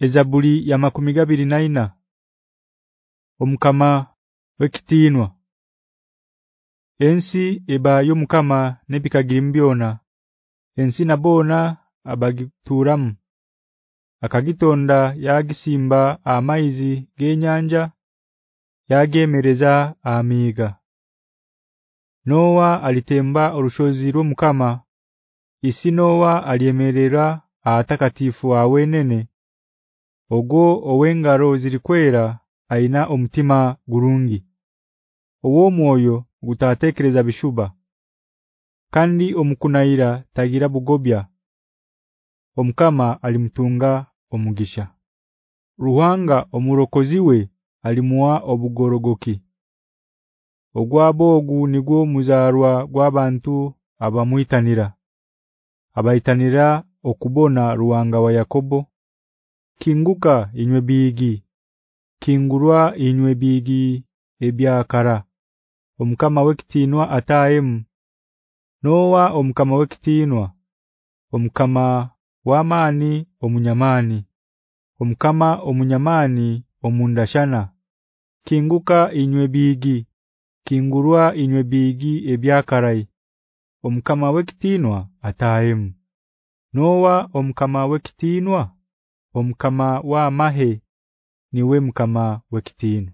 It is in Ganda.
Ezabuli ya makumi gabiri naina Omukama wekitinwa Ensi ebayo mukama nebikagimbyona ensi nabona abagituramu akagitonda yagisimba amaizi genyanja yagemereza amiga Noa alitemba orushozi rw'omukama isinowa aliemerera atakatifu awenene Ogo owengaro zilikwera aina omutima gurungi Owo mwoyo gutatekereza bishuba. Kandi omukunaira tagira bugobya. Omukama alimtunga omugisha. Ruhanga omurokoziwe alimuwa obugorogoki. Ogwabogu nigwo muzarwa gwabantu abamuitanira Abaitanira okubona ruwanga wa Yakobo Kinguka inywe bigi. Kingurwa inywe bigi. Ebyakara. Omkama wekitinwa ataem Noa omkama wekitinwa? Omkama wamani omunyamani omkama omunyamani omundashana. Kinguka inywe bigi. Kingurwa inywe bigi ebyakarai. Omkama wekitinwa ataem Noa omkama wekitinwa Omukama wa mahe niwe mukama wekitinwa